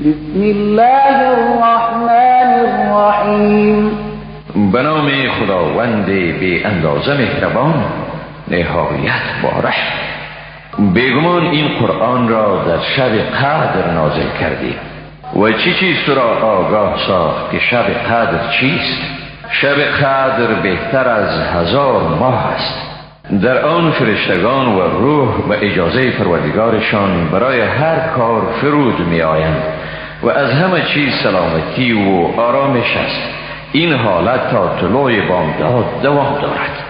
بسم الله الرحمن الرحیم به نام خداوند بی اندازه مهربان نهایت باره بیگمان این قرآن را در شب قدر نازل کردی. و چی چیز تو را آگاه ساخت که شب قدر چیست؟ شب قدر بهتر از هزار ماه است. در آن فرشتگان و روح به اجازه پروردگارشان برای هر کار فرود می آیند و از همه چیز سلامتی و آرامش است. این حالت تا طلوع بامداد دوام دارد.